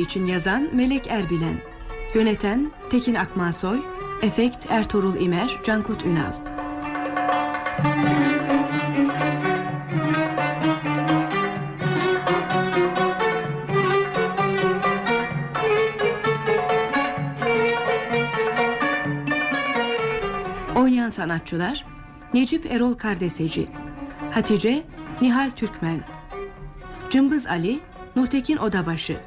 için yazan Melek Erbilen. Yöneten Tekin Akmansoy Efekt Ertuğrul İmer Cankut Ünal. Oynayan sanatçılar Necip Erol Kardeseci Hatice Nihal Türkmen Cımbız Ali Nurtekin Odabaşı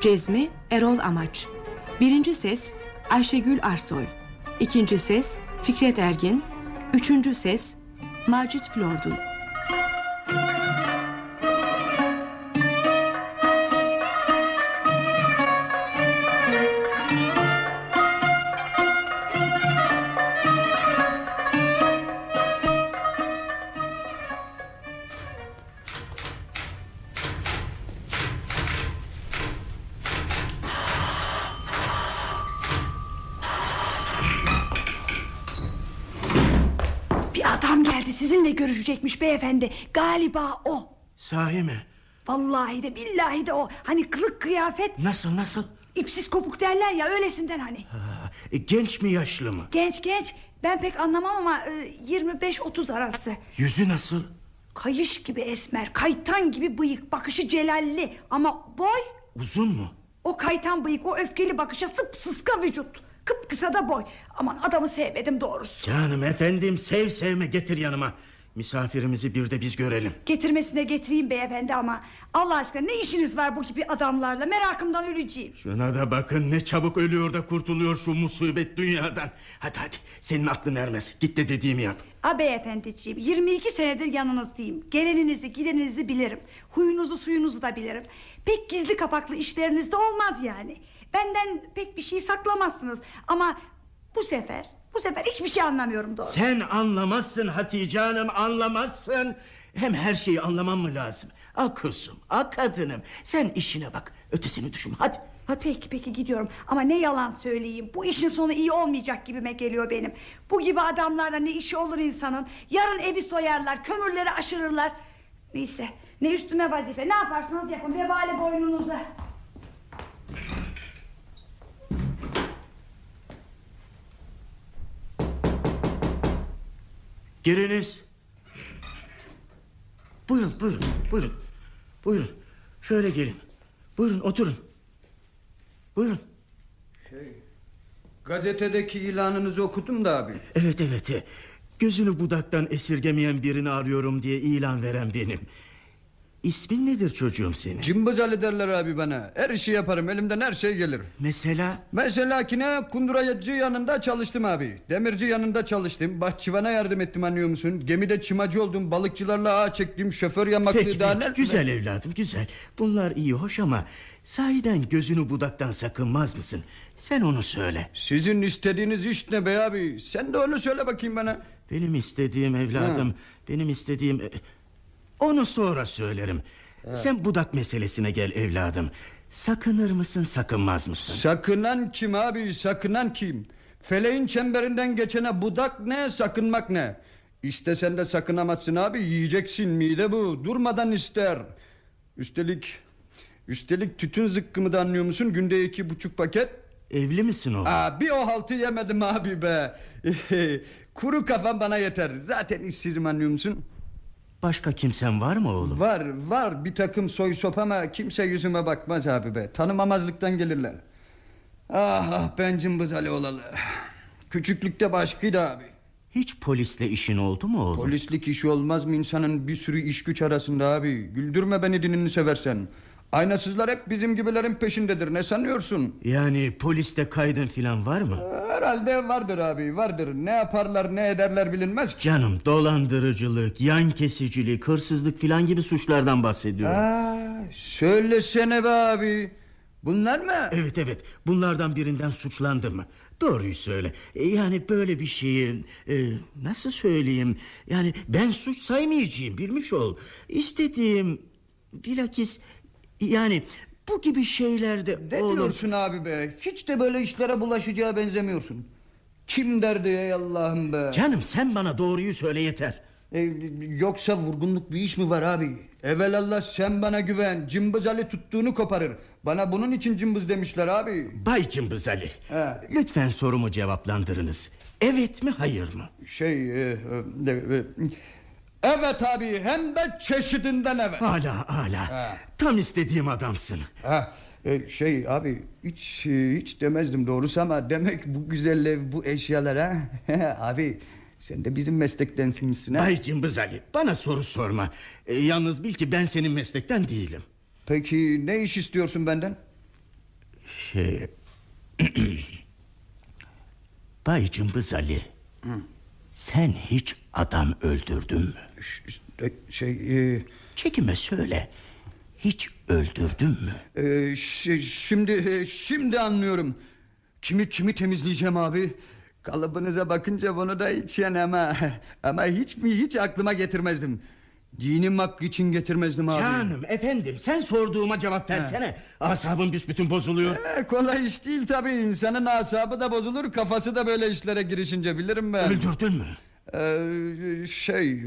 Cezmi Erol Amaç. Birinci ses Ayşegül Arsoy. İkinci ses Fikret Ergin. Üçüncü ses Macit Flordun sizinle görüşecekmiş beyefendi. Galiba o. Sahi mi? Vallahi de billahi de o. Hani kılık kıyafet. Nasıl nasıl? ipsiz kopuk derler ya öylesinden hani. Ha, e, genç mi yaşlı mı? Genç genç. Ben pek anlamam ama e, 25-30 arası. Yüzü nasıl? Kayış gibi esmer kaytan gibi bıyık. Bakışı celalli. Ama boy? Uzun mu? O kaytan bıyık o öfkeli bakışa sıp sıska vücut Kıpkısa da boy Aman adamı sevmedim doğrusu Canım efendim sev sevme getir yanıma. Misafirimizi bir de biz görelim. Getirmesine getireyim beyefendi ama Allah aşkına ne işiniz var bu gibi adamlarla merakımdan öleceğim Şuna da bakın ne çabuk ölüyor da kurtuluyor şu musibet dünyadan. Hadi hadi senin aklın ermez. Git de dediğimi yap. A beyefendiciğim 22 senedir yanınızdayım Geleninizi gideninizi bilirim Huyunuzu suyunuzu da bilirim Pek gizli kapaklı işlerinizde olmaz yani Benden pek bir şey saklamazsınız Ama bu sefer Bu sefer hiçbir şey anlamıyorum doğru Sen anlamazsın Hatice Hanım anlamazsın. Hem her şeyi anlamam mı lazım? A kuzum, a kadınım. Sen işine bak. Ötesini düşün. Hadi, hadi. Peki peki gidiyorum ama ne yalan söyleyeyim Bu işin sonu iyi olmayacak gibime geliyor benim Bu gibi adamlarla ne işi olur insanın Yarın evi soyarlar kömürleri aşırırlar Neyse ne üstüme vazife ne yaparsanız yapın Vebali boynunuza Giriniz. Buyurun, buyurun, buyurun. Buyurun. Şöyle gelin. Buyurun, oturun. Buyurun. Gazetedeki ilanınızı okudum da abi. Evet, evet. Gözünü budaktan esirgemeyen birini arıyorum diye ilan veren benim. İsmin nedir çocuğum senin? Cımbız Ali derler abi bana. Her işi yaparım elimden her şey gelir. Mesela? Mesela ki ne kundurayıcı yanında çalıştım abi. Demirci yanında çalıştım. Bahçıvana yardım ettim anlıyor musun? Gemide çimacı oldum. Balıkçılarla ağ çektim. Şoför yamaklı Peki, daha peki, ne- güzel evladım, güzel. Bunlar iyi, hoş ama... ...sahiden gözünü budaktan sakınmaz mısın? Sen onu söyle. Sizin istediğiniz iş ne be abi? Sen de onu söyle bakayım bana. Benim istediğim evladım, benim istediğim... Onu sonra söylerim. Sen budak meselesine gel evladım. Sakınır mısın, sakınmaz mısın? Sakınan kim abi? Sakınan kim? Feleğin çemberinden geçene budak ne, sakınmak ne? İstesen de sakınamazsın abi. Yiyeceksin mide bu. Durmadan ister. Üstelik... Üstelik tütün zıkkımı da anlıyor musun? Günde iki buçuk paket. Evli misin oğlum? Aa, bir o haltı yemedim abi be. Kuru kafam bana yeter. Zaten işsizim anlıyor musun? Başka kimsen var mı oğlum? Var var bir takım soy sop ama kimse yüzüme bakmaz abi be. Tanımamazlıktan gelirler. Ah ah ben cımbız Ali olalı. Küçüklükte başkaydı abi. Hiç polisle işin oldu mu oğlum? Polislik işi olmaz mı insanın bir sürü iş güç arasında abi? Güldürme beni dinini seversen. Aynasızlar hep bizim gibilerin peşindedir ne sanıyorsun? Yani poliste kaydın filan var mı? Herhalde vardır abi vardır. Ne yaparlar ne ederler bilinmez ki. Canım dolandırıcılık, yan kesicilik, hırsızlık filan gibi suçlardan bahsediyorum. Aa, söylesene be abi. Bunlar mı? Evet evet bunlardan birinden suçlandı mı? Doğruyu söyle. E, Yani böyle bir şeyin e, nasıl söyleyeyim? Yani ben suç saymayacağım bilmiş ol. İstediğim bilakis yani bu gibi şeylerde Ne oğlum diyorsun abi be? Hiç de böyle işlere bulaşacağı benzemiyorsun. Kim derdi ey Allah'ım be? Canım sen bana doğruyu söyle yeter. E, yoksa vurgunluk bir iş mi var abi? Evelallah sen bana güven. Cımbız Ali tuttuğunu koparır. Bana bunun için cımbız demişler abi. Bay Cımbız Ali. He. Lütfen sorumu cevaplandırınız. Evet mi hayır mı? Şey... e, e, e, evet abi hem de çeşidinden evet. Hala hala. Ha. Tam istediğim adamsın. Ha, e, şey abi hiç e, hiç demezdim doğrusu ama demek bu güzel ev bu eşyalar ha. abi sen de bizim meslektensinmişsin ha. Bay Cımbız Ali bana soru sorma. E, yalnız bil ki ben senin meslekten değilim. Peki ne iş istiyorsun benden? Şey... Bay Cımbız Ali. Sen hiç adam öldürdün mü? Şey e, Çekime söyle. Hiç öldürdün mü? e, şey, şimdi e, şimdi anlıyorum. Kimi kimi temizleyeceğim abi? Kalıbınıza bakınca bunu da hiç yani ama ama hiç mi hiç aklıma getirmezdim. Dinim hakkı için getirmezdim abi. Canım efendim sen sorduğuma cevap versene. Asabım büsbütün bozuluyor. E, kolay iş değil tabii. İnsanın asabı da bozulur, kafası da böyle işlere girişince bilirim ben. Öldürdün mü? Ee, şey...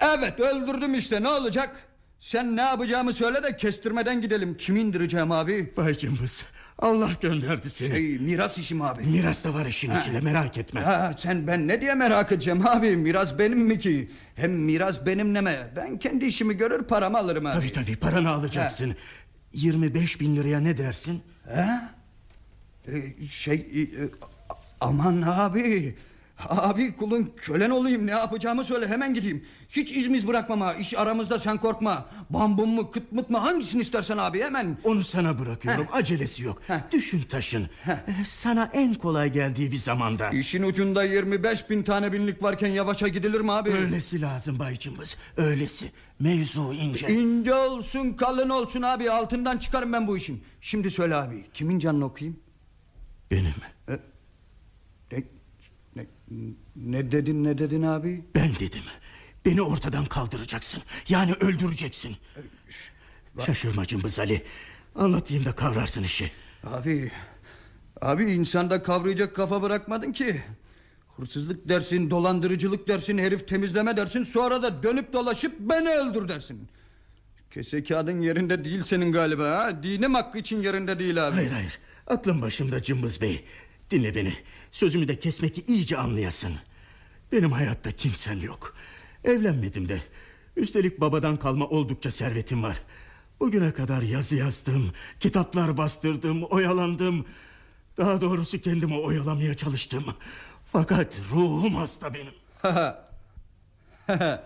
Evet öldürdüm işte ne olacak? Sen ne yapacağımı söyle de kestirmeden gidelim. Kimi indireceğim abi? Bay Cımbız Allah gönderdi seni. Şey, miras işim abi. Miras da var işin içinde merak etme. Ha, sen ben ne diye merak edeceğim abi? Miras benim mi ki? Hem miras benim neme? Ben kendi işimi görür paramı alırım abi. Tabii tabii paranı alacaksın. 25 bin liraya ne dersin? He? Ee, şey e, e, aman abi Abi kulun kölen olayım ne yapacağımı söyle hemen gideyim Hiç izmiz bırakmam ha iş aramızda sen korkma Bambum mu kıt mıt mı hangisini istersen abi hemen Onu sana bırakıyorum acelesi yok. Heh. Düşün taşın. Eh, Sana en kolay geldiği bir zamanda. İşin ucunda 25 bin tane binlik varken yavaşa gidilir mi abi? Öylesi lazım baycımız. Öylesi. Mevzu ince. İnce olsun kalın olsun abi altından çıkarım ben bu işin Şimdi söyle abi kimin canını okuyayım? Benim. Ne, ne, ne dedin ne dedin abi? Ben dedim. Beni ortadan kaldıracaksın. Yani öldüreceksin. Şaşırma Cımbız Ali. Anlatayım da kavrarsın işi. Abi Abi insanda kavrayacak kafa bırakmadın ki Hırsızlık dersin dolandırıcılık dersin herif temizleme dersin Sonra da dönüp dolaşıp beni öldür dersin Kese kağıdın yerinde değil senin galiba ha? Dinim hakkı için yerinde değil abi Hayır hayır. Aklım başımda Cımbız Bey. Dinle beni. Sözümü de kesmek iyice anlayasın. Benim hayatta kimsem yok. Evlenmedim de. Üstelik babadan kalma oldukça servetim var. Bugüne kadar yazı yazdım, kitaplar bastırdım, oyalandım. Daha doğrusu kendimi oyalamaya çalıştım. Fakat ruhum hasta benim.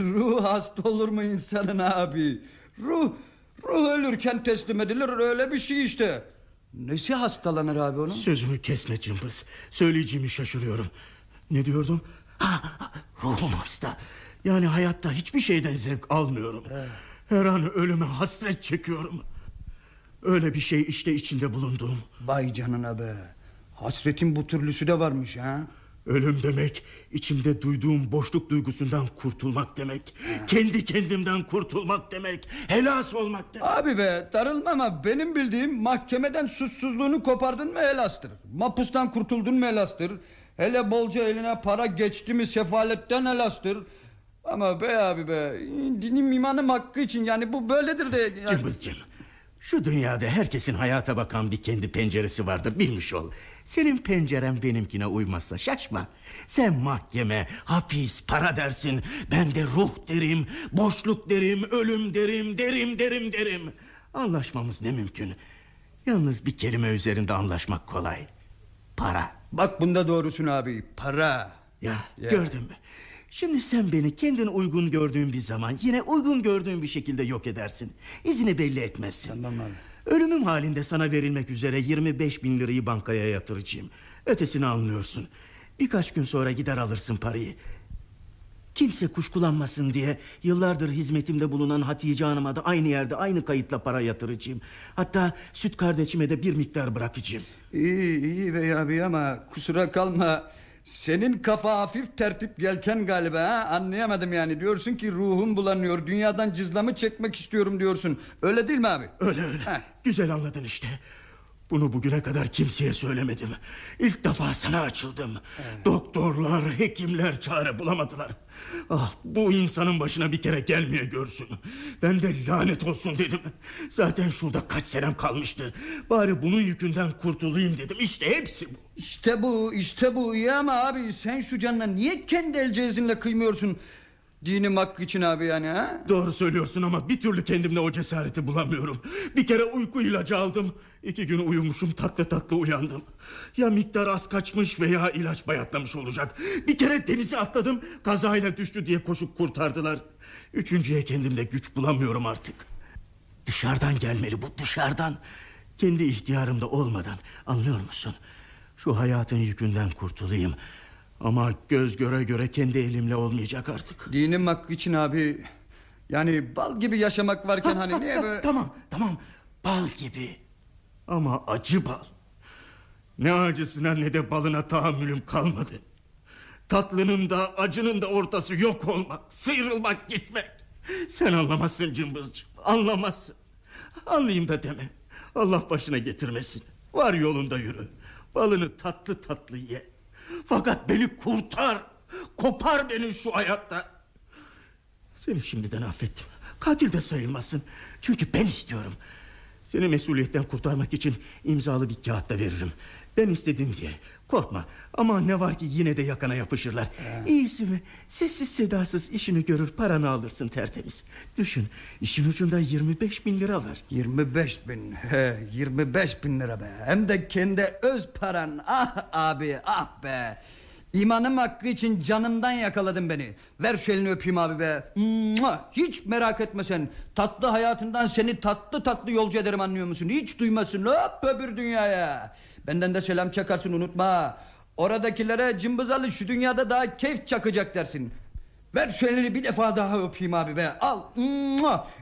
Ruh hasta olur mu insanın abi Ruh Ruh ölürken teslim edilir öyle bir şey işte Nesi hastalanır abi onun Sözümü kesme cımbız. Söyleyeceğimi şaşırıyorum. Ne diyordum? Ha, ruhum hasta. Yani hayatta hiçbir şeyden zevk almıyorum. Her an ölüme hasret çekiyorum. Öyle bir şey işte içinde bulunduğum. Vay canına be Hasretin bu türlüsü de varmış ha Ölüm demek içimde duyduğum boşluk duygusundan kurtulmak demek. Kendi kendimden kurtulmak demek. Helas olmak demek. Abi be darılma ama benim bildiğim mahkemeden suçsuzluğunu kopardın mı helastır. Mapustan kurtuldun mu helastır. Hele bolca eline para geçti mi sefaletten helastır. Ama be abi be dinim imanım hakkı için yani bu böyledir de. Yani... Cımbızcığım şu dünyada herkesin hayata bakan bir kendi penceresi vardır bilmiş ol. Senin penceren benimkine uymazsa şaşma. Sen mahkeme, hapis, para dersin. Ben de ruh derim, boşluk derim, ölüm derim, derim derim derim. Anlaşmamız ne mümkün. Yalnız bir kelime üzerinde anlaşmak kolay. Para. Bak bunda doğrusun abi para. Ya, Ya. gördün mü? Şimdi sen beni kendin uygun gördüğün bir zaman yine uygun gördüğün bir şekilde yok edersin. İzini belli etmezsin. Tamam abi. Ölümüm halinde sana verilmek üzere 25 bin lirayı bankaya yatıracağım. Ötesini almıyorsun. Birkaç gün sonra gider alırsın parayı. Kimse kuşkulanmasın diye yıllardır hizmetimde bulunan Hatice Hanım'a da aynı yerde aynı kayıtla para yatıracağım. Hatta süt kardeşime de bir miktar bırakacağım. İyi iyi bey abi ama kusura kalma. Senin kafa hafif tertip gelken galiba ha? Anlayamadım yani. Diyorsun ki ruhum bulanıyor. Dünyadan cızlamı çekmek istiyorum diyorsun. Öyle değil mi abi? Öyle öyle. Heh. Güzel anladın işte. Bunu bugüne kadar kimseye söylemedim. İlk defa sana açıldım. Doktorlar, hekimler çare bulamadılar. Ah bu insanın başına bir kere gelmeye görsün. Ben de lanet olsun dedim. Zaten şurada kaç senem kalmıştı. Bari bunun yükünden kurtulayım dedim. İşte hepsi bu. İşte bu işte bu iyi ama abi sen şu canına niye kendi el cezinle kıymıyorsun? Dinim hakkı için abi yani ha? Doğru söylüyorsun ama bir türlü kendimde o cesareti bulamıyorum. Bir kere uyku ilacı aldım. İki gün uyumuşum tatlı tatlı uyandım. Ya miktar az kaçmış veya ilaç bayatlamış olacak. Bir kere denize atladım kazayla düştü diye koşup kurtardılar. Üçüncüye kendimde güç bulamıyorum artık. Dışarıdan gelmeli bu dışarıdan. Kendi ihtiyarımda olmadan anlıyor musun? Şu hayatın yükünden kurtulayım. Ama göz göre göre kendi elimle olmayacak artık. Dinim hakkı için abi yani bal gibi yaşamak varken hani niye böyle... Tamam tamam bal gibi ama acı bal. Ne acısına ne de balına tahammülüm kalmadı. Tatlının da acının da ortası yok olmak, sıyrılmak gitmek. Sen anlamazsın cımbızcığım, anlamazsın. Anlayayım da deme. Allah başına getirmesin. Var yolunda yürü. Balını tatlı tatlı ye. Fakat beni kurtar. Kopar beni şu hayatta. Seni şimdiden affettim. Katil de sayılmasın. Çünkü ben istiyorum. Seni mesuliyetten kurtarmak için imzalı bir kağıt da veririm. Ben istedim diye. Korkma. Ama ne var ki yine de yakana yapışırlar. İyisi mi? Sessiz sedasız işini görür paranı alırsın tertemiz. Düşün işin ucunda 25 bin lira var. 25 bin he, 25 bin lira be Hem de kendi öz paran Ah abi ah be İmanım hakkı için canımdan yakaladın beni Ver şu elini öpeyim abi be! Hiç merak etme sen Tatlı hayatından seni tatlı tatlı yolcu ederim anlıyor musun Hiç duymasın hop öbür dünyaya Benden de selam çakarsın unutma Oradakilere cımbızalı şu dünyada daha keyif çakacak dersin Ver şu elini bir defa daha öpeyim abi be. Al.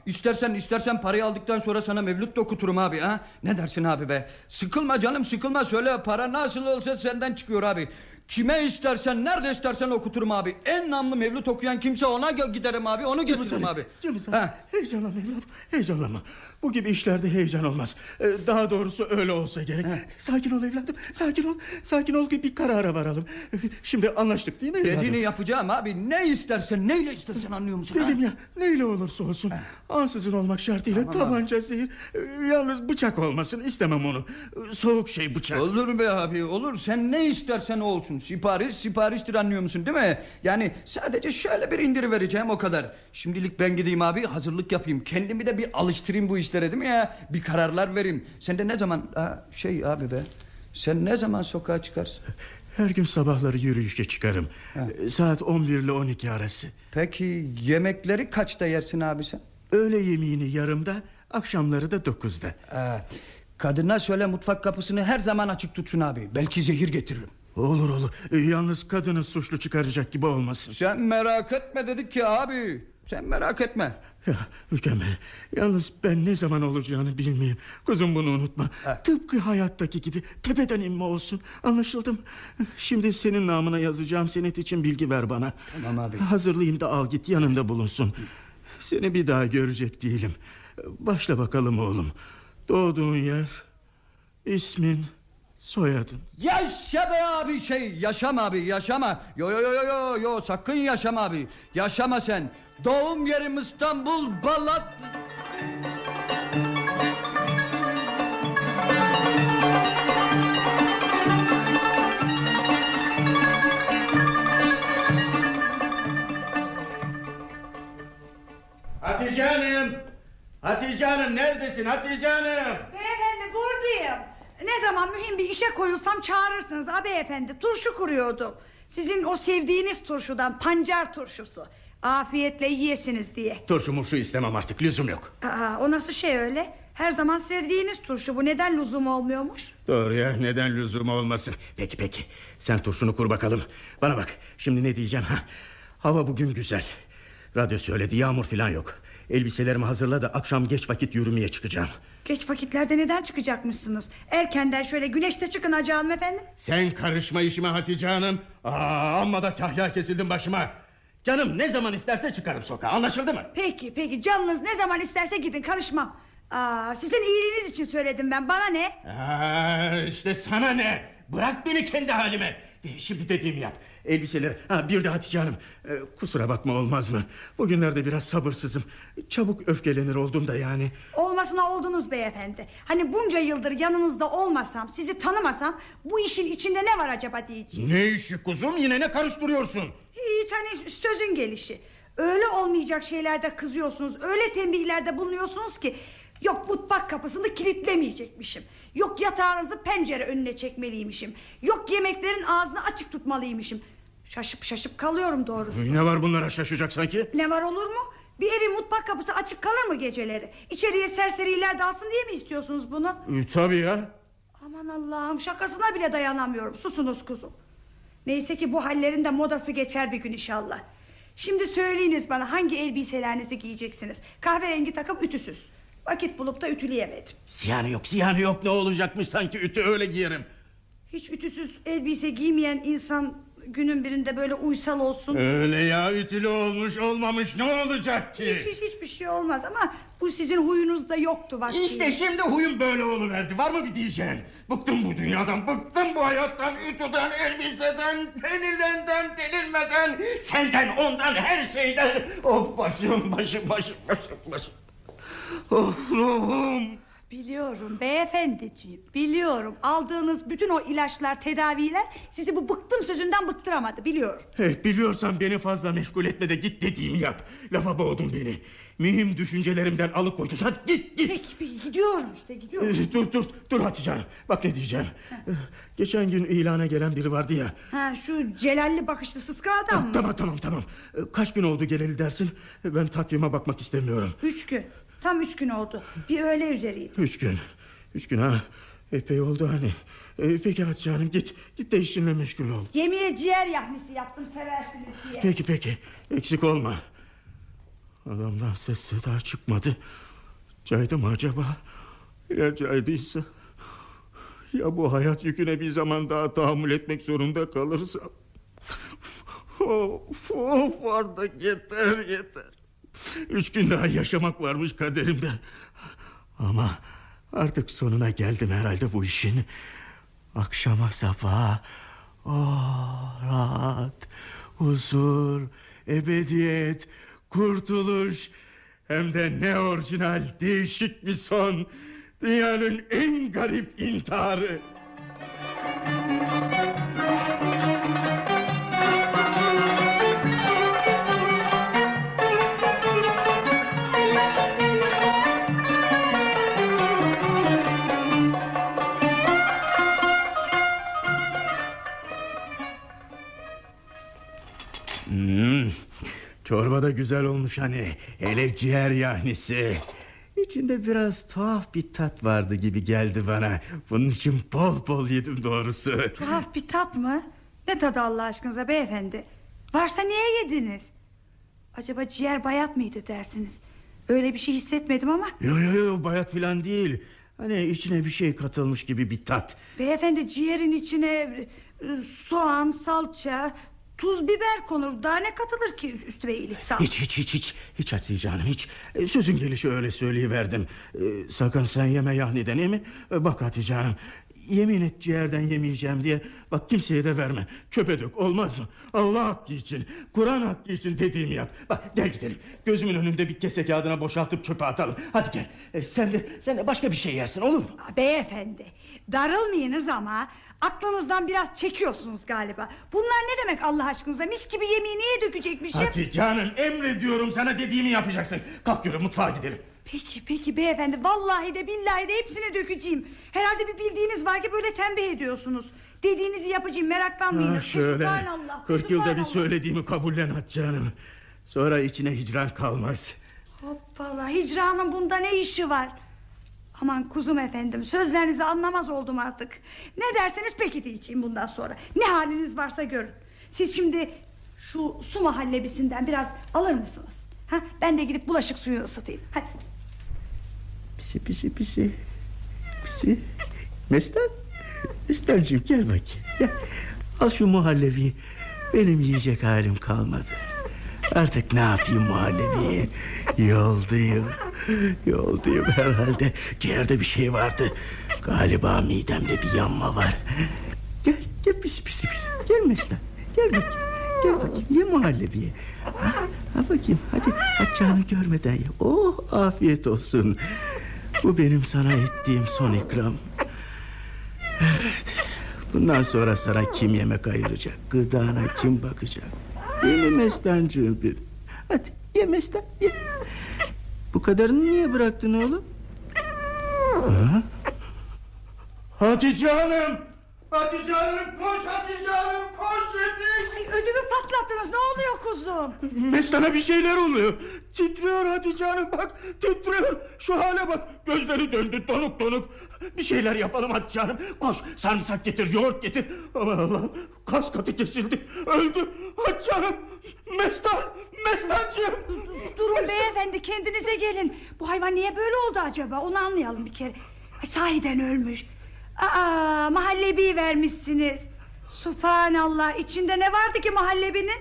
İstersen istersen parayı aldıktan sonra sana mevlüt de okuturum abi ha. Ne dersin abi be? Sıkılma canım sıkılma söyle para nasıl olsa senden çıkıyor abi. Kime istersen nerede istersen okuturum abi. En namlı mevlüt okuyan kimse ona giderim abi onu getiririm abi. Cemil Ha. heyecanlanma evladım heyecanlanma. Bu gibi işlerde heyecan olmaz. Ee, Daha doğrusu öyle olsa gerek. Sakin ol evladım sakin ol. Sakin ol ki bir karara varalım. Şimdi anlaştık değil mi evladım? Dediğini yapacağım abi. Ne istersen neyle istersen anlıyor musun? ha? Dedim ya neyle olursa olsun ansızın olmak şartıyla Tamam abi. tabanca zehir e, yalnız bıçak olmasın istemem onu soğuk şey bıçak Olur be abi olur sen ne istersen o olsun Sipariş sipariştir anlıyor musun değil mi? Yani sadece şöyle bir indir vereceğim o kadar. Şimdilik ben gideyim abi hazırlık yapayım. Kendimi de bir alıştırayım bu işlere değil mi ya? Bir kararlar vereyim. Sen de ne zaman ha, şey abi be Sen ne zaman sokağa çıkarsın? Her gün sabahları yürüyüşe çıkarım. E, saat 11 ile 12 arası. Peki yemekleri kaçta yersin abi sen? Öğle yemeğini yarımda akşamları da 9'da Ha, Kadına söyle mutfak kapısını her zaman açık tutsun abi. Belki zehir getiririm olur olur E, yalnız kadını suçlu çıkaracak gibi olmasın Sen merak etme dedik ki abi Sen merak etme Ya, mükemmel. Yalnız ben ne zaman olacağını bilmeyeyim. Kuzum bunu unutma. Tıpkı hayattaki gibi tepeden inme olsun. Anlaşıldım. Şimdi senin namına yazacağım senet için bilgi ver bana. Tamam abi. Hazırlayayım da al git yanında bulunsun. Seni bir daha görecek değilim. Başla bakalım oğlum. Doğduğun yer, ismin, soyadın. Yaşa be abi şey yaşama abi yaşama Yo yo yo yo yo yo sakın yaşama abi Yaşama sen Doğum yerim İstanbul Balat Hatice Hanım! Hatice Hanım neredesin Hatice Hanım? Beyefendi buradayım. Ne zaman mühim bir işe koyulsam çağırırsınız ha beyefendi. Turşu kuruyordum. Sizin o sevdiğiniz turşudan pancar turşusu. Afiyetle yiyesiniz diye. Turşu murşu istemem artık lüzum yok. Aa, o nasıl şey öyle? Her zaman sevdiğiniz turşu bu neden lüzum olmuyormuş? Doğru ya neden lüzum olmasın Peki peki sen turşunu kur bakalım Bana bak şimdi ne diyeceğim ha? Hava bugün güzel Radyo söyledi yağmur falan yok Elbiselerimi hazırla da akşam geç vakit yürümeye çıkacağım Geç vakitlerde neden çıkacakmışsınız? Erkenden şöyle güneşte çıkın hacı hanım efendim. Sen karışma işime Hatice Hanım Aa, Amma da kahya kesildin başıma Canım ne zaman isterse çıkarım sokağa anlaşıldı mı? Peki peki canınız ne zaman isterse gidin karışmam. Aa, sizin iyiliğiniz için söyledim ben. Bana ne? Aa, işte sana ne? Bırak beni kendi halime. E, Şimdi dediğimi yap. Elbiseleri. Ha, bir de Hatice Hanım. e, kusura bakma olmaz mı? Bugünlerde biraz sabırsızım. Çabuk öfkelenir oldum da yani. Olmasına oldunuz beyefendi. Hani bunca yıldır yanınızda olmasam, sizi tanımasam... ...bu işin içinde ne var acaba diyeceğim. Ne işi kuzum yine ne karıştırıyorsun? Hiç hani sözün gelişi. Öyle olmayacak şeylerde kızıyorsunuz. Öyle tembihlerde bulunuyorsunuz ki... Yok mutfak kapısını kilitlemeyecekmişim. Yok yatağınızı pencere önüne çekmeliymişim. Yok yemeklerin ağzını açık tutmalıymışım. Şaşıp şaşıp kalıyorum doğrusu. Ne var bunlara şaşacak sanki? Ne var olur mu? Bir evin mutfak kapısı açık kalır mı geceleri? İçeriye serseriler dalsın diye mi istiyorsunuz bunu? E, tabii ya. Aman Allah'ım şakasına bile dayanamıyorum. Susunuz kuzum. Neyse ki bu hallerin de modası geçer bir gün inşallah. Şimdi söyleyiniz bana hangi elbiselerinizi giyeceksiniz? Kahverengi takım ütüsüz. Vakit bulup da ütüleyemedim. Ziyanı yok ziyanı yok ne olacakmış sanki ütü öyle giyerim. Hiç ütüsüz elbise giymeyen insan günün birinde böyle uysal olsun. Öyle ya ütülü olmuş olmamış ne olacak ki? Hiç, hiç hiçbir şey olmaz ama bu sizin huyunuzda yoktu vaktiyle. İşte şimdi huyum böyle oluverdi. Var mı bir diyeceğin? Bıktım bu dünyadan, bıktım bu hayattan, ütüden, elbiseden, penilenden, denilmeden, senden, ondan, her şeyden. Of başım, başım, başım, başım, başım. Of ruhum. Biliyorum beyefendiciğim biliyorum aldığınız bütün o ilaçlar tedaviler sizi bu bıktım sözünden bıktıramadı biliyorum. Eh, biliyorsan beni fazla meşgul etme de git dediğimi yap. Lafa boğdun beni. Mühim düşüncelerimden alıkoydun. Hadi git git. Peki gidiyorum işte gidiyorum. Eh, dur dur dur Hatice. Bak ne diyeceğim. Eh, Geçen gün ilana gelen biri vardı ya. Ha şu celalli bakışlı sıska adam Ah, mı? tamam tamam tamam. Kaç gün oldu geleli dersin? Ben takvime bakmak istemiyorum. Üç gün tam üç gün oldu bir öğle üzeriydi. Üç gün. Üç gün ha. Epey oldu hani. Eh, Peki Hatice Hanım git. Git de işinle meşgul ol. Yemeğe ciğer yahnisi yaptım seversiniz diye. Peki peki. Eksik olma. Adamdan ses seda çıkmadı. Caydı mı acaba? Ya caydıysa? Ya bu hayat yüküne bir zaman daha tahammül etmek zorunda kalırsam? Of of artık yeter yeter. Üç gün daha yaşamak varmış kaderimde. Ama artık sonuna geldim herhalde bu işin. Akşama sabaha oh, rahat, huzur, ebediyet, kurtuluş hem de ne orijinal değişik bir son. Dünyanın en garip intiharı. Da güzel olmuş hani. Hele ciğer yahnisi. İçinde biraz tuhaf bir tat vardı gibi geldi bana. Bunun için bol bol yedim doğrusu. Tuhaf bir tat mı? Ne tadı Allah aşkınıza beyefendi? Varsa niye yediniz? Acaba ciğer bayat mıydı dersiniz? Öyle bir şey hissetmedim ama Yo yo yo bayat filan değil. Hani içine bir şey katılmış gibi bir tat. Beyefendi ciğerin içine soğan, salça, tuz, biber konur. Daha ne katılır ki üstüne iyilik sağ. Hiç hiç hiç hiç. Hiç Hatice Hanım hiç. E, Sözün gelişi öyle söyleyiverdim. E, Sakın sen yeme yahniden değil mi? E, Bak Hatice Hanım Yemin et ciğerden yemeyeceğim diye Bak kimseye de verme. Çöpe dök olmaz mı? Allah hakkı için Kur'an hakkı için dediğimi yap Bak gel gidelim. Gözümün önünde bir kese kağıdına boşaltıp çöpe atalım. Hadi gel. E, sen de sen de başka bir şey yersin olur mu? Beyefendi darılmayınız ama aklınızdan biraz çekiyorsunuz galiba. Bunlar ne demek Allah aşkınıza mis gibi yemeği niye dökecekmişim? Hatice Hanım emrediyorum sana dediğimi yapacaksın Kalk yürü mutfağa gidelim Peki peki beyefendi vallahi de billahi de hepsini dökeceğim. Herhalde bir bildiğiniz var ki böyle tembih ediyorsunuz. Dediğinizi yapacağım meraklanmayın. Ha, şöyle Subhanallah, 40 yılda bir söylediğimi kabullen Hatice Hanım Sonra içine hicran kalmaz Hoppala hicranın bunda ne işi var? Aman kuzum efendim sözlerinizi anlamaz oldum artık. Ne derseniz peki diyeceğim bundan sonra. Ne haliniz varsa görün. Siz şimdi şu su mahallebisinden biraz alır mısınız? Ha, ben de gidip bulaşık suyu ısıtayım. Hadi. Pisi pisi pisi. Pisi. Meslen. Meslenciğim gel bakayım. Gel. Al şu muhallebiyi. Benim yiyecek halim kalmadı. Artık ne yapayım muhallebi? Yoldayım. Yoldayım herhalde. Ciğerde bir şey vardı. Galiba midemde bir yanma var. Gel, gel pis pis pis. Gel Mesut. Gel bakayım. Gel bakayım. Ye muhallebiyi. Ha, ha bakayım. Hadi aç canı görmeden ye. Oh afiyet olsun. Bu benim sana ettiğim son ikram. Evet. Bundan sonra sana kim yemek ayıracak? Gıdana kim bakacak? Değil mi Mestancığım bir? Hadi ye Mestan ye. Bu kadarını niye bıraktın oğlum? Ha? Hatice Hanım! Hatice Hanım koş Hatice Hanım koş yetiş! Ay, ödümü patlattınız ne oluyor kuzum? Mestan'a bir şeyler oluyor. Titriyor Hatice Hanım bak titriyor. Şu hale bak gözleri döndü donuk donuk. Bir şeyler yapalım Hatice Hanım. Koş sarımsak getir yoğurt getir. Aman Allah'ım kas katı kesildi. Öldü Hatice Hanım. Mestan Mestancığım. Durun beyefendi kendinize gelin. Bu hayvan niye böyle oldu acaba onu anlayalım bir kere. Ay, sahiden ölmüş. Aa mahallebi vermişsiniz. Subhanallah içinde ne vardı ki muhallebinin?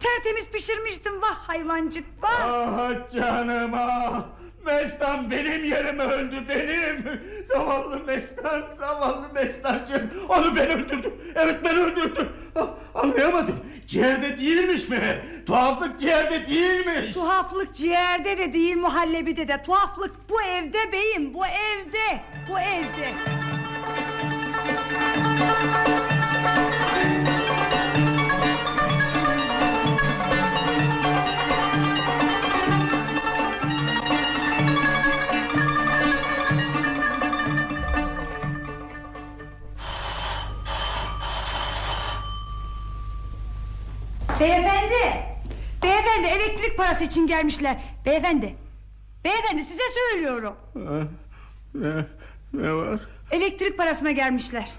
Tertemiz pişirmiştim vah hayvancık vah. Ah canım ah. Mestan benim yerime öldü benim. Zavallı Mestan, zavallı Mestancığım. Onu ben öldürdüm. Evet ben öldürdüm. Ah, anlayamadım. Ciğerde değilmiş mi? Tuhaflık ciğerde değilmiş. Tuhaflık ciğerde de değil muhallebide de tuhaflık bu evde beyim bu evde bu evde. Beyefendi! Beyefendi elektrik parası için gelmişler. Beyefendi! Beyefendi size söylüyorum. Ah, ne, ne var? Elektrik parasına gelmişler.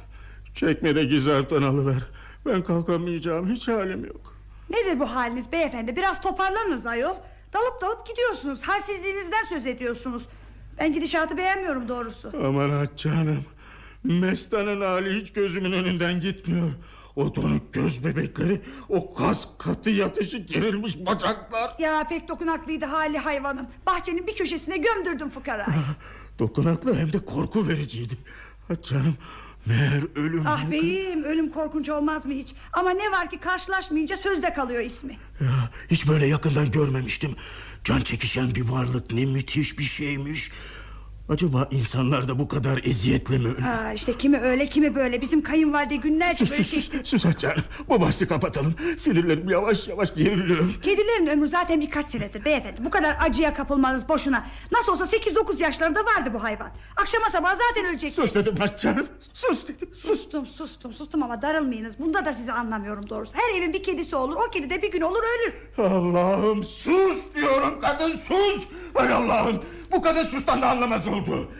Çekmede zarftan alıver. Ben kalkamayacağım hiç halim yok. Nedir bu haliniz beyefendi? Biraz toparlanınız ayol. Dalıp dalıp gidiyorsunuz. Halsizliğinizden söz ediyorsunuz. Ben gidişatı beğenmiyorum doğrusu. Aman Hatice Mestan'ın hali hiç gözümün önünden gitmiyor. O donuk göz bebekleri, o kas katı yatışı gerilmiş bacaklar. Ya pek dokunaklıydı hali hayvanın. Bahçenin bir köşesine gömdürdüm fukarayı. Dokunaklı hem de korku vericiydi. Hatice Hanım meğer ölüm... ah beyim ölüm korkunç olmaz mı hiç? Ama ne var ki karşılaşmayınca sözde kalıyor ismi. Ya, hiç böyle yakından görmemiştim. Can çekişen bir varlık ne müthiş bir şeymiş. Acaba insanlar da bu kadar eziyetle mi ölür? Ha, işte kimi öyle kimi böyle. Bizim kayınvalide günlerce Sus böyle sus sus, çekti. sus Hatice. Bu bahsi kapatalım. Sinirlerim yavaş yavaş geriliyor. Kedilerin ömrü zaten birkaç senedir beyefendi. Bu kadar acıya kapılmanız boşuna. Nasıl olsa 8-9 yaşlarında vardı bu hayvan. Akşama sabah zaten ölecekti. Sus dedim Hatice. Sus dedim. Sus. Sustum sustum sustum ama darılmayınız. Bunda da sizi anlamıyorum doğrusu. Her evin bir kedisi olur. O kedi de bir gün olur ölür. Allah'ım sus diyorum kadın sus. Hay Allah'ım bu kadın sustan da anlamaz oldu.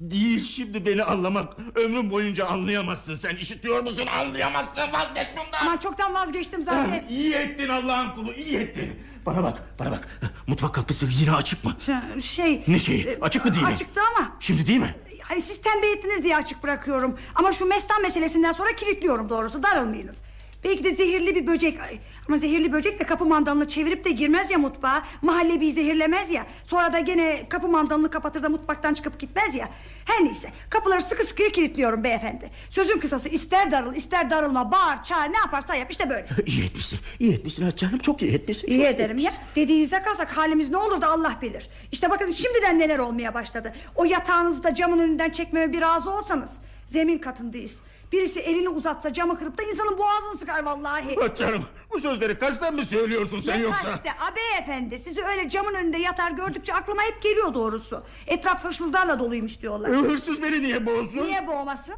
Değil şimdi beni anlamak. Ömrüm boyunca anlayamazsın sen. işitiyor musun? Anlayamazsın. Vazgeç bundan. Aman çoktan vazgeçtim zaten. Ah, iyi ettin Allah'ın kulu iyi ettin. Bana bak bana bak. Mutfak kapısı yine açık mı? Şey-. Ne şeyi? Açık mı değil mi? Açıktı ama... Şimdi değil mi? Hani siz tembih ettiniz diye açık bırakıyorum. Ama şu mestan meselesinden sonra kilitliyorum doğrusu. Darılmayınız. Belki de zehirli bir böcek. Ama zehirli böcek de kapı mandalını çevirip de girmez ya mutfağa. Mahallebi zehirlemez ya. Sonra da gene kapı mandalını kapatır da mutfaktan çıkıp gitmez ya. Her neyse kapıları sıkı sıkıya kilitliyorum beyefendi. Sözün kısası ister darıl ister darılma bağır çağır ne yaparsan yap işte böyle. İyi etmişsin. İyi etmişsin Hatice Hanım. Çok iyi etmişsin. İyi ederim ya. etmişsin. Dediğinize kalsak halimiz ne olur da Allah bilir. İşte bakın şimdiden neler olmaya başladı. O yatağınızı da camın önünden çekmeme bir razı olsanız. Zemin katındayız. Birisi elini uzatsa camı kırıp da insanın boğazını sıkar vallahi. Hatice Hanım bu sözleri kasten mi söylüyorsun sen Ne yoksa? kaste a beyefendi sizi öyle camın önünde yatar gördükçe aklıma hep geliyor doğrusu. Etraf hırsızlarla doluymuş diyorlar. Hırsız beni niye boğsun? Niye boğmasın?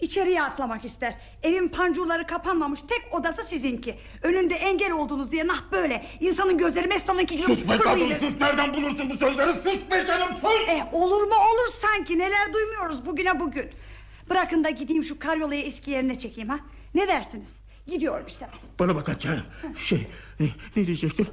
İçeriye atlamak ister. Evin pancurları kapanmamış tek odası sizinki. Önünde engel oldunuz diye nah böyle. İnsanın gözleri meslanınki gibi Sus be kadın sus nereden bulursun bu sözleri sus be canım sus. E, olur mu olur sanki neler duymuyoruz bugüne bugün. Bırakın da gideyim şu karyolayı eski yerine çekeyim ha. Ne dersiniz? Gidiyorum işte. Bana bak Hatice. Şey ne, ne diyecektim?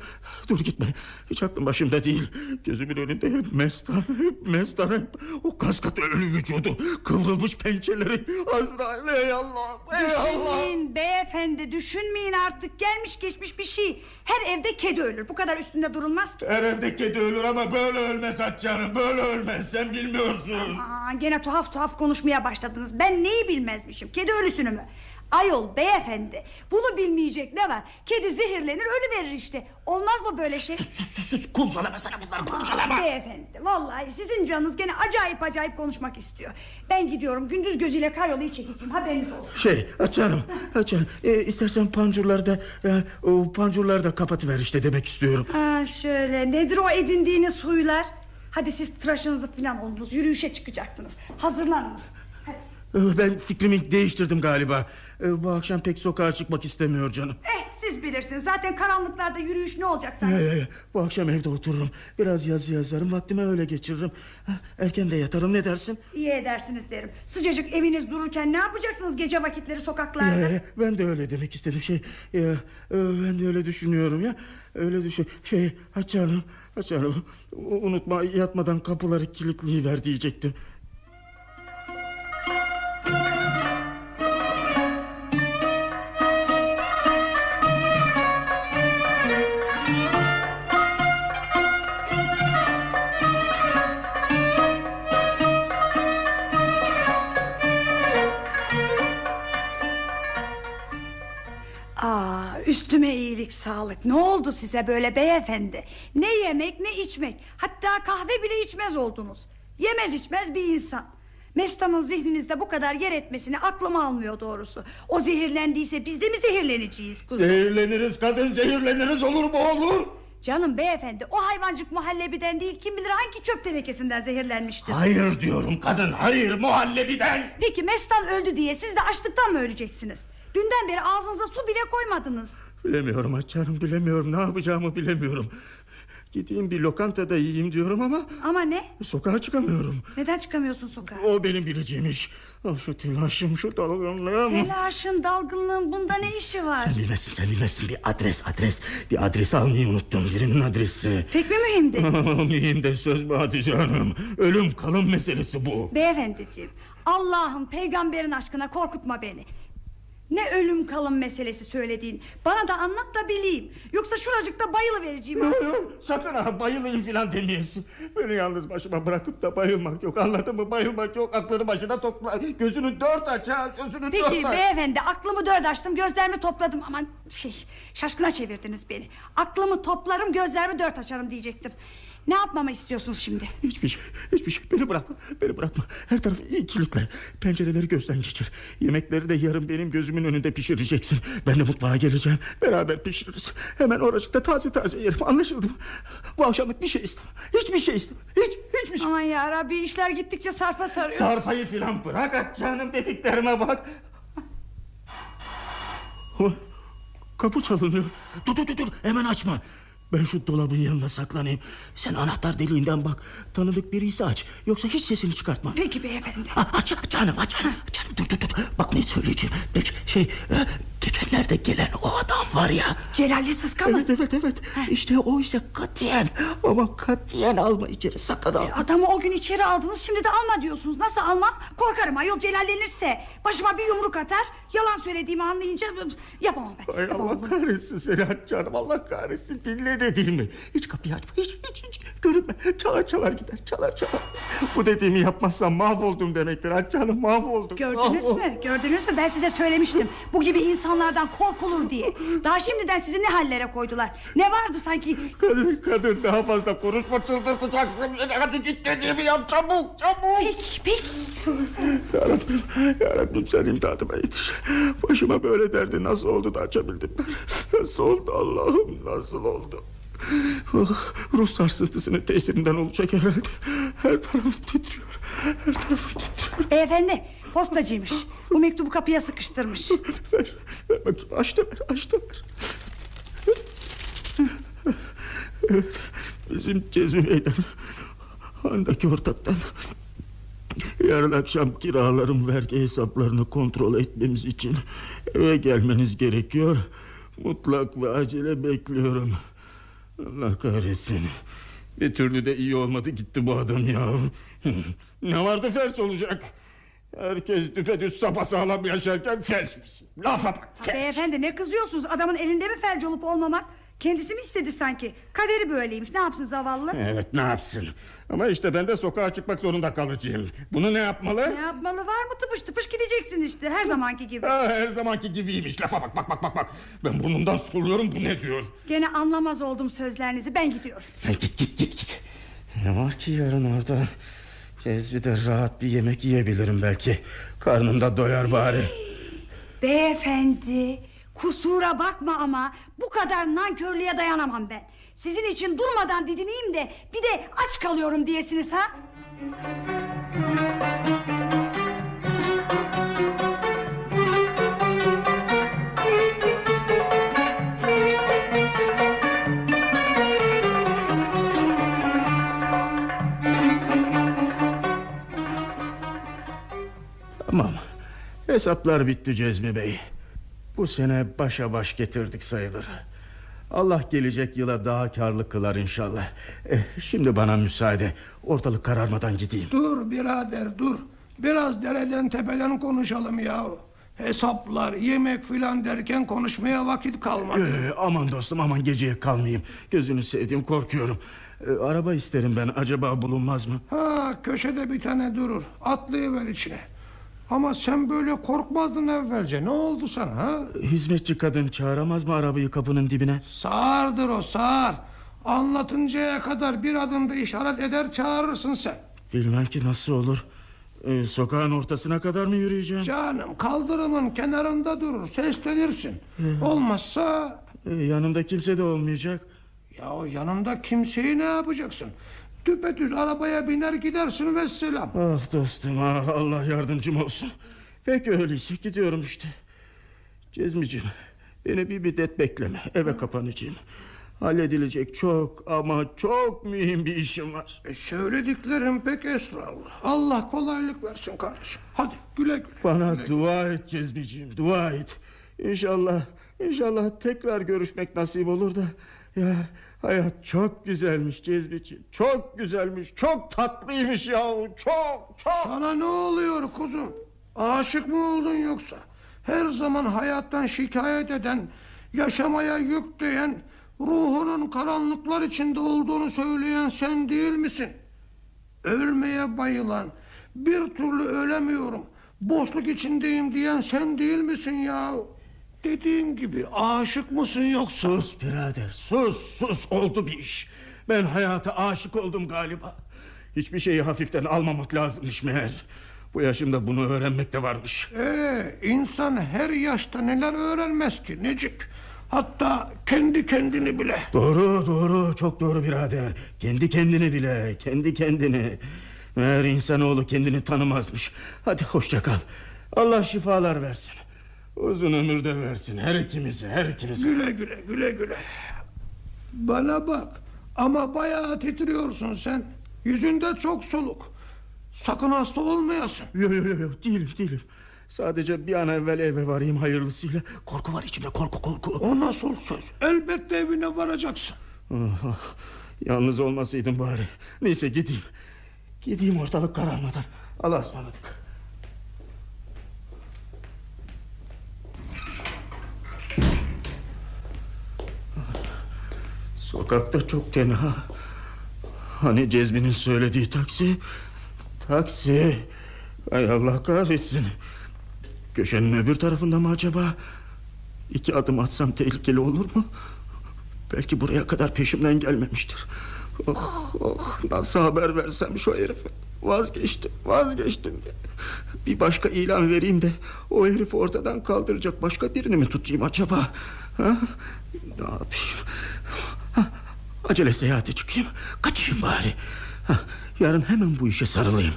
Dur gitme. Hiç aklım başımda değil. Gözümün önünde hep mestan. Hep mestan. Hep o kaskat ölü vücudu. Kıvrılmış pençeleri. Azrail ey Allah'ım. Ey Allah'ım. Düşünmeyin beyefendi. beyefendi düşünmeyin artık gelmiş geçmiş bir şey. Her evde kedi ölür bu kadar üstünde durulmaz ki. Her evde kedi ölür ama böyle ölmez canım. Böyle ölmez sen bilmiyorsun. Aa, gene tuhaf tuhaf konuşmaya başladınız. Ben neyi bilmezmişim kedi ölüsünü mü? Ayol beyefendi bunu bilmeyecek ne var? Kedi zehirlenir ölü verir işte. Olmaz mı böyle şey? Sus sus sus kurcalama sana bunları kurcalama. Beyefendi vallahi sizin canınız gene acayip acayip konuşmak istiyor. Ben gidiyorum gündüz gözüyle karyolayı çekeceğim haberiniz olsun. Şey canım canım e, istersen pancurları da e, o pancurları da kapatıver işte demek istiyorum. Ha şöyle nedir o edindiğiniz huylar? Hadi siz tıraşınızı falan olunuz yürüyüşe çıkacaktınız. Hazırlanınız. E, Ben fikrimi değiştirdim galiba. E, Bu akşam pek sokağa çıkmak istemiyor canım. Eh siz bilirsiniz zaten karanlıklarda yürüyüş ne olacak Ya, sanki? ya, ya. Bu akşam evde otururum. Biraz yazı yazarım. Vaktimi öyle geçiririm. Erken de yatarım ne dersin? İyi edersiniz derim. Sıcacık eviniz dururken ne yapacaksınız gece vakitleri sokaklarda? Ya, ya, ben de öyle demek istedim şey. Ya, e, ben de öyle düşünüyorum ya. Öyle düşün. Şey ha canım, ha canım. Unutma yatmadan kapıları kilitliyiver diyecektim. Aa, üstüme iyilik sağlık. Ne oldu size böyle beyefendi? Ne yemek ne içmek. Hatta kahve bile içmez oldunuz. Yemez içmez bir insan. Mestanın zihninizde bu kadar yer etmesini aklım almıyor doğrusu. O zehirlendiyse biz de mi zehirleneceğiz? kuzum? Zehirleniriz kadın zehirleniriz olur mu olur? Canım beyefendi o hayvancık muhallebiden değil kim bilir hangi çöp tenekesinden zehirlenmiştir. Hayır diyorum kadın hayır muhallebiden. Peki Mestan öldü diye siz de açlıktan mı öleceksiniz? Dünden beri ağzınıza su bile koymadınız. Bilemiyorum açarım bilemiyorum ne yapacağımı bilemiyorum. Gideyim bir lokantada yiyeyim diyorum ama Ama ne? sokağa çıkamıyorum. Neden çıkamıyorsun sokağa? O benim bileceğim iş. Ah, şu telaşım şu dalgınlığım. Telaşın, dalgınlığın bunda ne işi var? Sen bilmezsin sen bilmezsin bir adres adres. Bir adres almayı unuttum birinin adresi. Pek mi mühimdi? Mühim de söz mü Hatice Hanım? Ölüm kalım meselesi bu. Beyefendiciğim, Allah'ın peygamberin aşkına korkutma beni. Ne ölüm kalım meselesi söylediğin. Bana da anlat da bileyim. Yoksa şuracıkta bayılı vereceğim. Yok, yok, Sakın ha bayılayım filan demeyesin. Beni yalnız başıma bırakıp da bayılmak yok. Anladın mı? Bayılmak yok. Aklını başına topla. Gözünü dört aç ha. Gözünü Peki dört aç. beyefendi aklımı dört açtım gözlerimi topladım aman şey şaşkına çevirdiniz beni. Aklımı toplarım gözlerimi dört açarım diyecektim. Ne yapmamı istiyorsunuz şimdi? Hiçbir şey, hiçbir şey. Beni bırakma, beni bırakma. Her tarafı iyi kilitle. Pencereleri gözden geçir. Yemekleri de yarın benim gözümün önünde pişireceksin. Ben de mutfağa geleceğim. Beraber pişiririz. Hemen oracıkta taze taze yerim. Anlaşıldı mı? Bu akşamlık bir şey istemem. Hiçbir şey istemem. Hiç, hiçbir şey. Aman ya Rabbi işler gittikçe sarpa sarıyor. Sarpayı filan bırak aç canım dediklerime bak. Kapı çalınıyor. Dur dur dur dur hemen açma. Ben şu dolabın yanına saklanayım. Sen anahtar deliğinden bak. Tanıdık biriyse aç. Yoksa hiç sesini çıkartma. Peki beyefendi. Ha, aç, aç canım aç canım. canım dur dur dur. Bak ne söyleyeceğim. Şey e, geçenlerde gelen o adam var ya. Celalli sıska mı? Evet evet evet. İşte o ise katiyen. Ama katiyen alma içeri sakın alma. Adamı o gün içeri aldınız şimdi de alma diyorsunuz. Nasıl almam? Korkarım ayol celallenirse. Başıma bir yumruk atar. Yalan söylediğimi anlayınca yapamam ben. Ay yapamam Allah bunu. kahretsin aç canım Allah kahretsin dinle dediğimi Hiç kapıyı açma hiç hiç hiç görünme Çalar çalar gider çalar çalar Bu dediğimi yapmazsan mahvoldum demektir aç canım mahvoldum Gördünüz mahvoldum. mü? Gördünüz mü? Ben size söylemiştim. Bu gibi insanlardan korkulur diye. Daha şimdiden sizi ne hallere koydular. Ne vardı sanki? Kadın kadın daha fazla konuşma çıldırtacaksın Hadi git dediğimi yap çabuk çabuk Peki, peki. Yarabbim, yarabbim sen imdadıma yetiş. Başıma böyle derdi nasıl oldu da açabildim? Nasıl oldu Allah'ım nasıl oldu? Oh, ruh sarsıntısının tesirinden olacak herhalde. Her tarafım titriyor. Her tarafım titriyor. Beyefendi, postacıymış. Bu mektubu kapıya sıkıştırmış. Ver, ver bakayım. Aç da ver, aç da ver. Evet, bizim Cezmi Bey'den, handaki ortaktan... Yarın akşam kiraların vergi hesaplarını kontrol etmemiz için eve gelmeniz gerekiyor. Mutlak ve acele bekliyorum. Allah kahretsin. Bir türlü de iyi olmadı gitti bu adam ya. Ne vardı felç olacak? Herkes düpedüz sapasağlam yaşarken felç misin? Lafa bak felç. Beyefendi ne kızıyorsunuz? Adamın elinde mi felç olup olmamak? Kendisi mi istedi sanki? Kaderi böyleymiş. Ne yapsın zavallı? Evet ne yapsın? Ama işte ben de sokağa çıkmak zorunda kalacağım. Bunu ne yapmalı? Ne yapmalı var mı tıpış tıpış gideceksin işte her zamanki gibi. Ha, her zamanki gibiymiş. Lafa bak bak bak bak bak. Ben burnumdan soluyorum bu ne diyor? Gene anlamaz oldum sözlerinizi ben gidiyorum. Sen git git git git. Ne var ki yarın orada? Cezvide rahat bir yemek yiyebilirim belki. Karnım da doyar bari. Beyefendi kusura bakma ama bu kadar nankörlüğe dayanamam ben. Sizin için durmadan didineyim de bir de aç kalıyorum diyesiniz ha? Hesaplar bitti Cezmi Bey. Bu sene başa baş getirdik sayılır. Allah gelecek yıla daha karlı kılar inşallah. Eh, şimdi bana müsaade. Ortalık kararmadan gideyim. Dur birader dur. Biraz dereden tepeden konuşalım ya. Hesaplar, yemek filan derken konuşmaya vakit kalmadı. Ee, aman dostum aman geceye kalmayayım. Gözünü sevdiğim korkuyorum. Ee, araba isterim ben acaba bulunmaz mı? Ha köşede bir tane durur. Atlayıver içine. Ama sen böyle korkmazdın evvelce. Ne oldu sana ha? Hizmetçi kadın çağıramaz mı arabayı kapının dibine? Sağırdır o sağır. Anlatıncaya kadar bir adımda işaret eder çağırırsın sen. Bilmem ki nasıl olur. Ee, sokağın ortasına kadar mı yürüyeceğim? Canım kaldırımın kenarında durur seslenirsin. Olmazsa Ee, yanımda kimse de olmayacak. Ya o yanında kimseyi ne yapacaksın? Düpedüz arabaya biner gidersin ve selam. Ah dostum ah Allah yardımcım olsun. Peki öyleyse gidiyorum işte. Cezmiciğim beni bir müddet bekleme eve kapanacağım. Halledilecek çok ama çok mühim bir işim var. E, söylediklerim pek esrarlı. Allah kolaylık versin kardeşim. Hadi güle güle. Bana Güle- dua et Cezmiciğim dua et. İnşallah inşallah tekrar görüşmek nasip olur da. Ya hayat çok güzelmiş Cezmiciğim. Çok güzelmiş çok tatlıymış yahu çok çok. Sana ne oluyor kuzum? Aşık mı oldun yoksa? Her zaman hayattan şikayet eden, yaşamaya yük diyen, ruhunun karanlıklar içinde olduğunu söyleyen sen değil misin? Ölmeye bayılan, bir türlü ölemiyorum, boşluk içindeyim diyen sen değil misin ya? Dediğim gibi aşık mısın yoksa? Sus birader sus sus oldu bir iş. Ben hayata aşık oldum galiba. Hiçbir şeyi hafiften almamak lazımmış meğer. Bu yaşımda bunu öğrenmek de varmış. Ee, insan her yaşta neler öğrenmez ki Necip? Hatta kendi kendini bile. Doğru doğru çok doğru birader. Kendi kendini bile kendi kendini. Meğer insanoğlu kendini tanımazmış. Hadi hoşça kal. Allah şifalar versin. Uzun ömür de versin her ikimize her ikimize. Güle güle güle güle. Bana bak. Ama bayağı titriyorsun sen. Yüzünde çok soluk. Sakın hasta olmayasın. Yok yok yok yo, değilim değilim. Sadece bir an evvel eve varayım hayırlısıyla. Korku var içimde korku korku. O nasıl söz? Elbette evine varacaksın. Ah, ah, Yalnız olmasaydım bari. Neyse gideyim. Gideyim ortalık kararmadan. Allah'a ısmarladık. Sokakta çok tenha. Hani Cezmi'nin söylediği taksi? Taksi. Ay Allah kahretsin. Köşenin öbür tarafında mı acaba? İki adım atsam tehlikeli olur mu? Belki buraya kadar peşimden gelmemiştir. Oh, oh, nasıl haber versem şu herife. Vazgeçtim, vazgeçtim. De. Bir başka ilan vereyim de o herifi ortadan kaldıracak başka birini mi tutayım acaba? Ha? Ne yapayım? Ha, acele seyahate çıkayım. Kaçayım bari. Ha, yarın hemen bu işe sarılayım.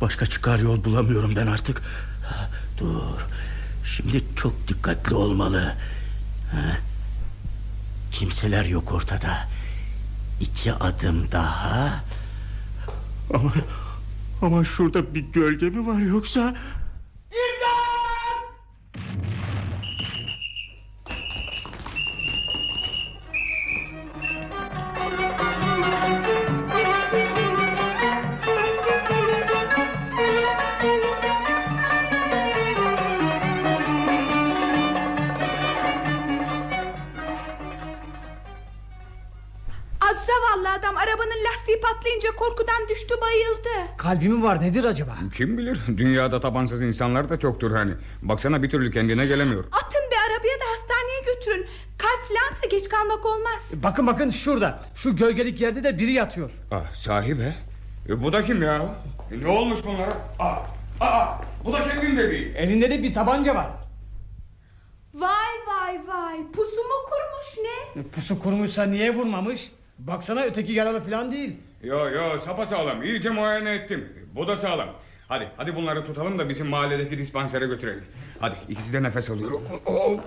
Başka çıkar yol bulamıyorum ben artık. Ha, dur. Şimdi çok dikkatli olmalı. Ha? Kimseler yok ortada. İki adım daha. Ama ama şurada bir gölge mi var yoksa? adam korkudan düştü bayıldı. Kalbi mi var nedir acaba? Kim bilir dünyada tabansız insanlar da çoktur hani Baksana bir türlü kendine gelemiyor Atın bir arabaya da hastaneye götürün. Kalp filansa geç kalmak olmaz. Bakın bakın şurada şu gölgelik yerde de biri yatıyor. ah, Sahi be e, Bu da kim ya E, Ne olmuş bunlara Aa, aa, Bu da kimin bebeği Elinde de bir tabanca var. Vay vay vay pusu mu kurmuş ne? E, Pusu kurmuşsa niye vurmamış? Baksana öteki yaralı falan değil. Yo yo sapasağlam iyice muayene ettim Bu da sağlam Hadi hadi bunları tutalım da bizim mahalledeki dispansere götürelim Hadi ikisi de nefes alıyor Oh.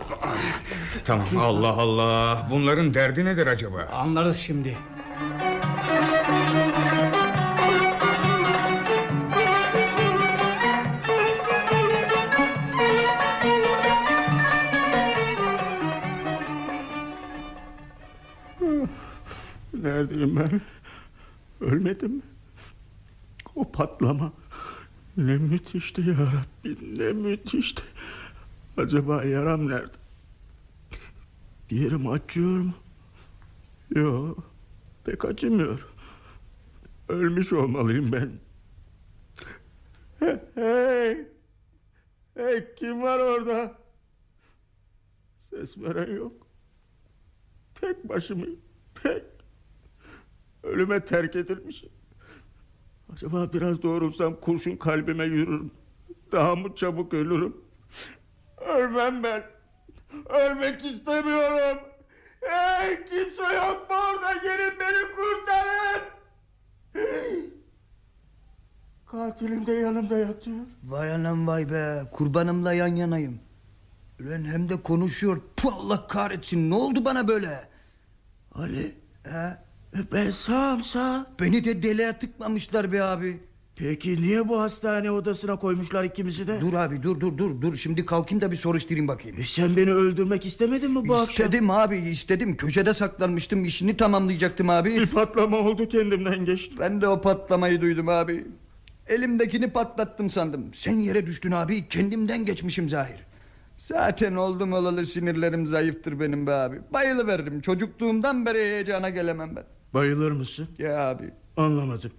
Tamam Allah Allah Bunların derdi nedir acaba Anlarız şimdi. Neredeyim ben? Ölmedim mi? O patlama ne müthişti ya Rabbi ne müthişti. Acaba yaram nerede? Bir yerim acıyor mu? Yok pek acımıyor. Ölmüş olmalıyım ben. Hey, hey kim var orada? Ses veren yok. Tek başımayım. Tek. Ölüme terk edilmişim. Acaba biraz doğrulsam kurşun kalbime yürür. Daha mı çabuk ölürüm? Ölmem ben. Ölmek istemiyorum. Hey kimse yok mu orada gelin beni kurtarın. Katilim de yanımda yatıyor. Vay anam vay be kurbanımla yan yanayım. Ulan hem de konuşuyor. Puh, Allah kahretsin ne oldu bana böyle? Ali He? Ben sağım sağ. Beni de deliğe tıkmamışlar be abi. Peki niye bu hastane odasına koymuşlar ikimizi de? Dur abi dur dur dur dur şimdi kalkayım da bir soruşturayım bakayım. E sen beni öldürmek istemedin mi bu akşam? İstedim abi istedim köşede saklanmıştım işini tamamlayacaktım abi. Bir patlama oldu kendimden geçti. Ben de o patlamayı duydum abi. Elimdekini patlattım sandım. Sen yere düştün abi kendimden geçmişim zahir. Zaten oldum olalı sinirlerim zayıftır benim be abi. Bayılıveririm çocukluğumdan beri heyecana gelemem ben. Bayılır mısın? Ya abi Anlamadım.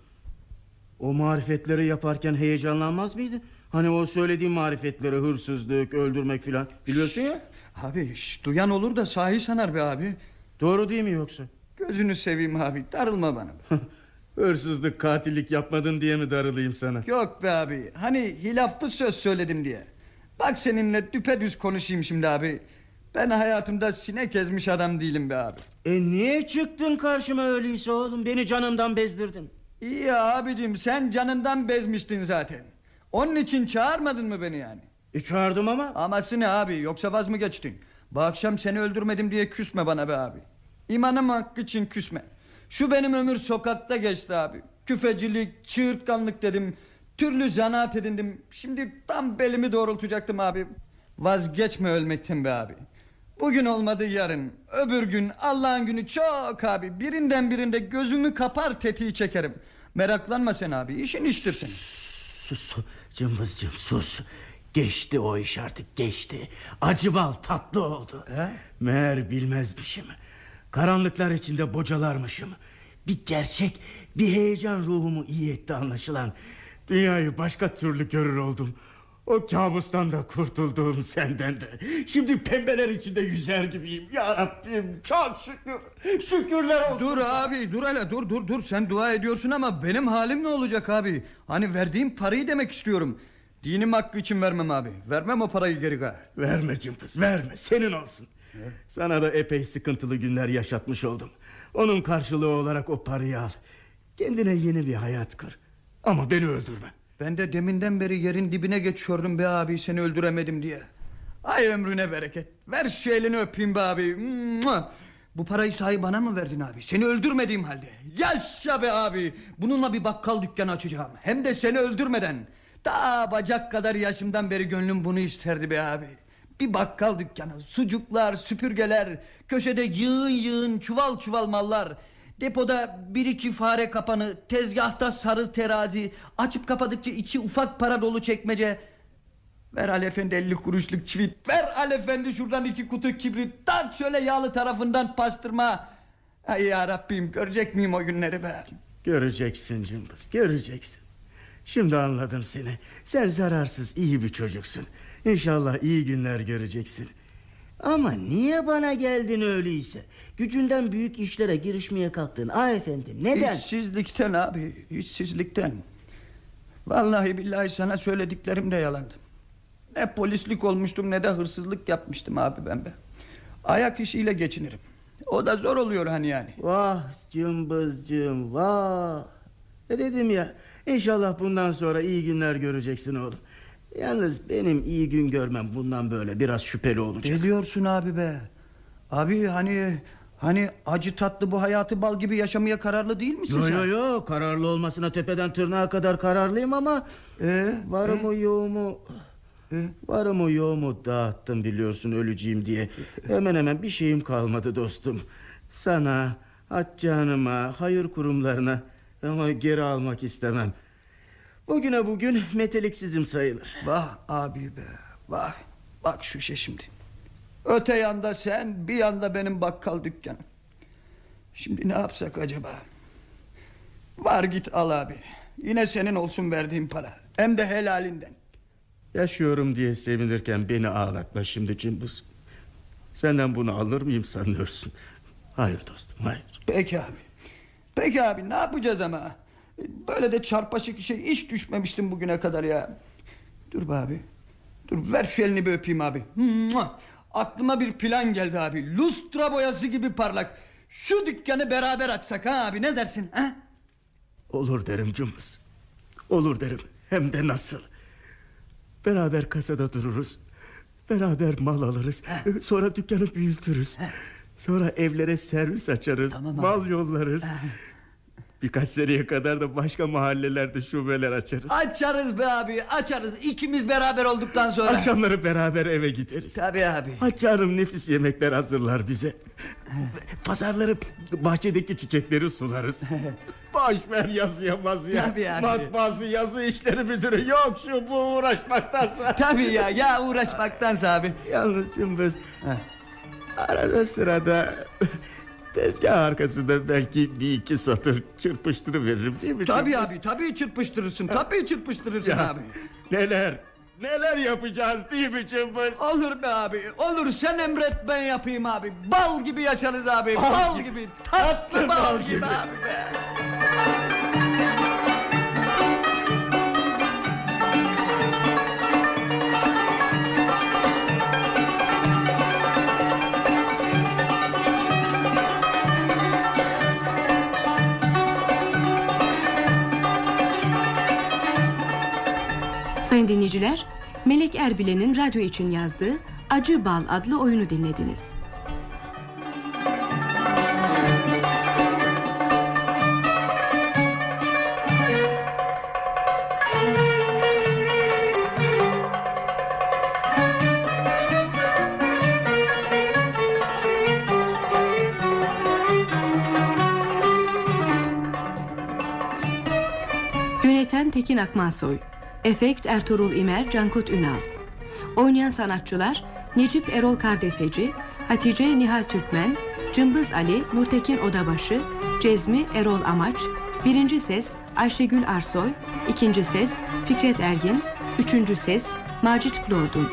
O marifetleri yaparken heyecanlanmaz mıydı? Hani o söylediğim marifetleri hırsızlık, öldürmek filan biliyorsun ya. Abi şş, duyan olur da sahi sanar be abi. Doğru değil mi yoksa? Gözünü seveyim abi darılma bana. Hırsızlık, katillik yapmadın diye mi darılayım sana? Yok be abi hani hilaflı söz söyledim diye. Bak seninle düpedüz konuşayım şimdi abi. Ben hayatımda sinek ezmiş adam değilim be abi. E niye çıktın karşıma öyleyse oğlum? Beni canımdan bezdirdin. İyi abicim sen canından bezmiştin zaten. Onun için çağırmadın mı beni yani? E çağırdım ama. Aması ne abi yoksa vaz mı geçtin? Bu akşam seni öldürmedim diye küsme bana be abi. İmanım hakkı için küsme. Şu benim ömür sokakta geçti abi. Küfecilik, çığırtkanlık dedim. Türlü zanaat edindim. Şimdi tam belimi doğrultacaktım abi. Vazgeçme ölmekten be abi. Bugün olmadı yarın. Öbür gün Allah'ın günü çok abi. Birinden birinde gözümü kapar tetiği çekerim. Meraklanma sen abi. işin iştir senin. Sus cımbızcım sus. Geçti o iş artık geçti. Acı bal tatlı oldu. He? Meğer bilmezmişim. Karanlıklar içinde bocalarmışım. Bir gerçek bir heyecan ruhumu iyi etti anlaşılan. Dünyayı başka türlü görür oldum. O kabustan da kurtuldum senden de. Şimdi pembeler içinde yüzer gibiyim. Ya Rabbim çok şükür. Şükürler olsun. Dur abi dur hele dur dur dur sen dua ediyorsun ama benim halim ne olacak abi? Hani verdiğim parayı demek istiyorum. Dinim hakkı için vermem abi. Vermem o parayı geri gayrı. Verme cımbız verme senin olsun. Sana da epey sıkıntılı günler yaşatmış oldum. Onun karşılığı olarak o parayı al. Kendine yeni bir hayat kur. Ama beni öldürme. Ben de deminden beri yerin dibine geçiyordum be abi seni öldüremedim diye. Ay ömrüne bereket. Ver şu elini öpeyim be abi. Bu parayı sahi bana mı verdin abi? Seni öldürmediğim halde. Yaşa be abi. Bununla bir bakkal dükkanı açacağım. Hem de seni öldürmeden. Ta bacak kadar yaşımdan beri gönlüm bunu isterdi be abi. Bir bakkal dükkanı, sucuklar, süpürgeler, köşede yığın yığın çuval çuval mallar. Depoda bir iki fare kapanı, tezgahta sarı terazi, açıp kapadıkça içi ufak para dolu çekmece. Ver Ali Efendi elli kuruşluk çivit, ver Ali Efendi şuradan iki kutu kibrit, tart şöyle yağlı tarafından pastırma. Ay ya Rabbim görecek miyim o günleri be? Göreceksin cımbız göreceksin. Şimdi anladım seni. Sen zararsız iyi bir çocuksun. İnşallah iyi günler göreceksin. Ama niye bana geldin öyleyse? Gücünden büyük işlere girişmeye kalktın. Ah efendim neden? İşsizlikten abi, işsizlikten. Vallahi billahi sana söylediklerim de yalandı. Ne polislik olmuştum ne de hırsızlık yapmıştım abi ben be. Ayak işiyle geçinirim. O da zor oluyor hani yani. Vah cımbızcığım vah. Ne dedim ya İnşallah bundan sonra iyi günler göreceksin oğlum. Yalnız benim iyi gün görmem bundan böyle biraz şüpheli olacak. Ne diyorsun abi be? Abi hani hani acı tatlı bu hayatı bal gibi yaşamaya kararlı değil misin Yo sen? yo yo kararlı olmasına tepeden tırnağa kadar kararlıyım ama Ee, varımı yoğumu Ee? varımı yoğumu dağıttım biliyorsun öleceğim diye. Hemen hemen bir şeyim kalmadı dostum. Sana, Haccanıma, hayır kurumlarına ama geri almak istemem. Bugüne bugün meteliksizim sayılır. Vah abi be vah. Bak şu şey şimdi. Öte yanda sen bir yanda benim bakkal dükkanım. Şimdi ne yapsak acaba? Var git al abi. Yine senin olsun verdiğim para. Hem de helalinden. Yaşıyorum diye sevinirken beni ağlatma şimdi cımbız. Senden bunu alır mıyım sanıyorsun? Hayır dostum hayır. Peki abi. Peki abi ne yapacağız ama Böyle de çarpaşık işe hiç düşmemiştim bugüne kadar ya Dur be abi Dur ver şu elini bir öpeyim abi Mua! Aklıma bir plan geldi abi Lustra boyası gibi parlak Şu dükkanı beraber açsak ha abi ne dersin ha? Olur derim cımbız. Olur derim. Hem de nasıl. Beraber kasada dururuz. Beraber mal alırız. Sonra dükkanı büyütürüz. Sonra evlere servis açarız. Tamam abi. mal yollarız. Birkaç seneye kadar da başka mahallelerde şubeler açarız. Açarız be abi açarız ikimiz beraber olduktan sonra Akşamları beraber eve gideriz. Tabii abi Hanım nefis yemekler hazırlar bize. Pazarları bahçedeki çiçekleri sularız. Boş ver yazıya mazıya. Tabii abi. Matbaası yazı işleri müdürü yok şu bu uğraşmaktansa. Tabii ya ya uğraşmaktansa abi Yalnız cımbız. Arada sırada tezgah arkasında belki bir iki satır çırpıştırıveririm değil mi? Tabii cımbız? abi tabii çırpıştırırsın tabii çırpıştırırsın Ya, abi Neler neler yapacağız değil mi cımbız? Olur be abi olur sen emret ben yapayım abi Bal gibi yaşarız abi Bal bal, gibi, gibi tatlı tatlı bal, bal gibi, gibi. abi be Sayın dinleyiciler, Melek Erbilen'in radyo için yazdığı Acı Bal adlı oyunu dinlediniz. Yöneten Tekin Akmansoy Efekt Ertuğrul İmer, Cankut Ünal. Oynayan sanatçılar Necip Erol Kardeseci Hatice Nihal Türkmen Cımbız Ali Nurtekin Odabaşı Cezmi Erol Amaç Birinci ses Ayşegül Arsoy ikinci ses Fikret Ergin Üçüncü ses Macit Flordun